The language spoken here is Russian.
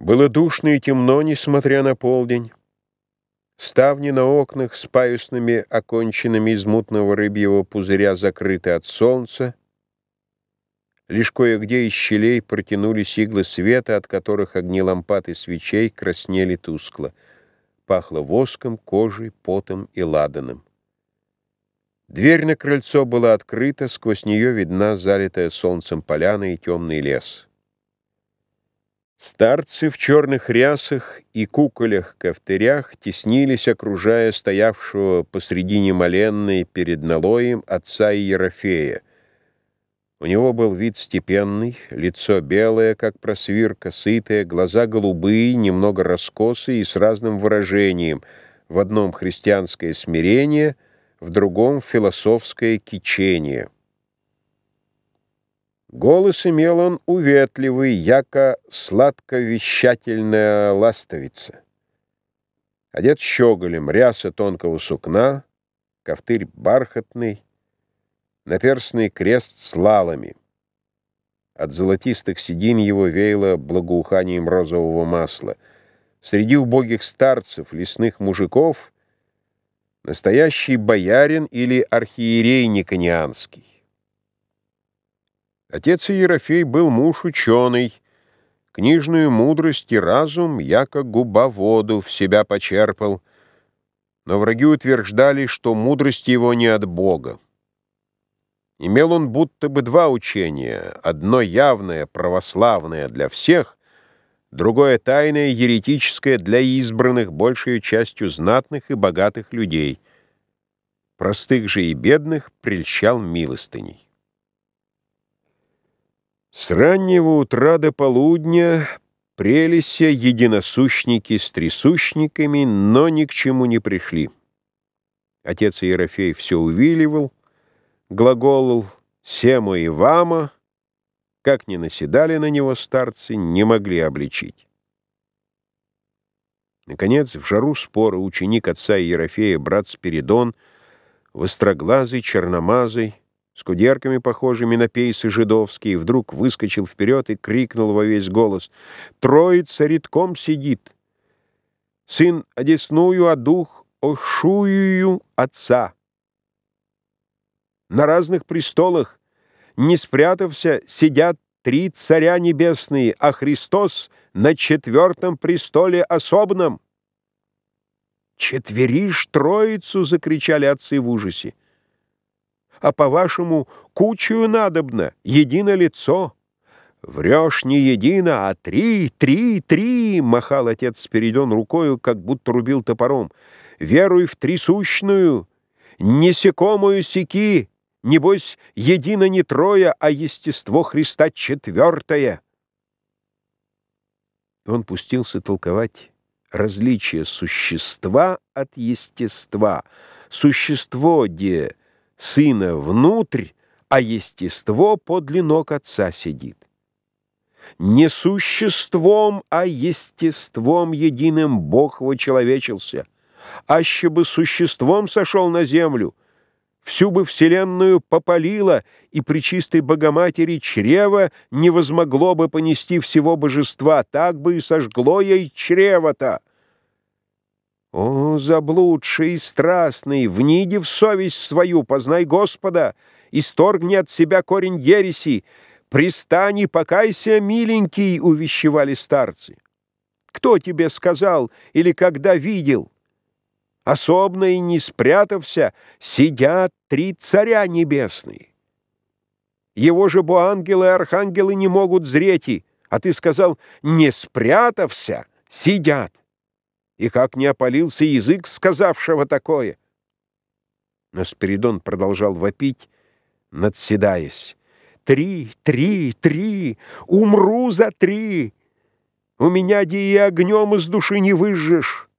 Было душно и темно, несмотря на полдень. Ставни на окнах с паюсными, оконченными из мутного рыбьего пузыря закрыты от солнца. Лишь кое-где из щелей протянулись иглы света, от которых огни лампад и свечей краснели тускло. Пахло воском, кожей, потом и ладаном. Дверь на крыльцо была открыта, сквозь нее видна залитая солнцем поляна и темный лес. Старцы в черных рясах и куколях-ковтырях теснились, окружая стоявшего посредине моленной перед налоем отца Ерофея. У него был вид степенный, лицо белое, как просвирка, сытое, глаза голубые, немного раскосые и с разным выражением, в одном христианское смирение, в другом философское кичение. Голос имел он уветливый, яко сладковещательная ластовица. Одет щеголем, ряса тонкого сукна, ковтырь бархатный, наперстный крест с лалами. От золотистых седин его веяло благоуханием розового масла. Среди убогих старцев, лесных мужиков, настоящий боярин или архиерей Никонианский. Отец Ерофей был муж ученый, книжную мудрость и разум, яко губа воду, в себя почерпал, но враги утверждали, что мудрость его не от Бога. Имел он будто бы два учения, одно явное, православное для всех, другое тайное, еретическое для избранных, большей частью знатных и богатых людей. Простых же и бедных прельщал милостыней. С раннего утра до полудня прелеся единосущники с трясущниками, но ни к чему не пришли. Отец Ерофей все увиливал, глаголал «семо и вама», как ни наседали на него старцы, не могли обличить. Наконец, в жару спора ученик отца Ерофея, брат Спиридон, востроглазый, черномазый, с кудерками, похожими на пейсы жидовские, вдруг выскочил вперед и крикнул во весь голос «Троица редком сидит! Сын одесную, а дух ошую отца!» На разных престолах, не спрятався, сидят три царя небесные, а Христос на четвертом престоле особном. «Четверишь троицу!» — закричали отцы в ужасе а по-вашему, кучую надобно, едино лицо. Врешь не едино, а три, три, три, махал отец Спиридон рукою, как будто рубил топором. Веруй в трисущную, несекомую секи, небось, едино не трое, а естество Христа четвертое. Он пустился толковать различие существа от естества. Существо, где сына внутрь, а естество подле ног отца сидит. Не существом, а естеством единым Бог вочеловечился, аще бы существом сошел на землю, всю бы вселенную попалило, и при чистой Богоматери чрево не возмогло бы понести всего божества, так бы и сожгло ей чрево-то. О, заблудший и страстный, вниди в совесть свою, познай Господа, исторгни от себя корень ереси, пристани, покайся, миленький, увещевали старцы. Кто тебе сказал или когда видел? Особно и не спрятався, сидят три царя небесные. Его же бо ангелы и архангелы не могут зреть, а ты сказал, не спрятався, сидят и как не опалился язык сказавшего такое. Но Спиридон продолжал вопить, надседаясь. «Три, три, три! Умру за три! У меня де и огнем из души не выжжешь!»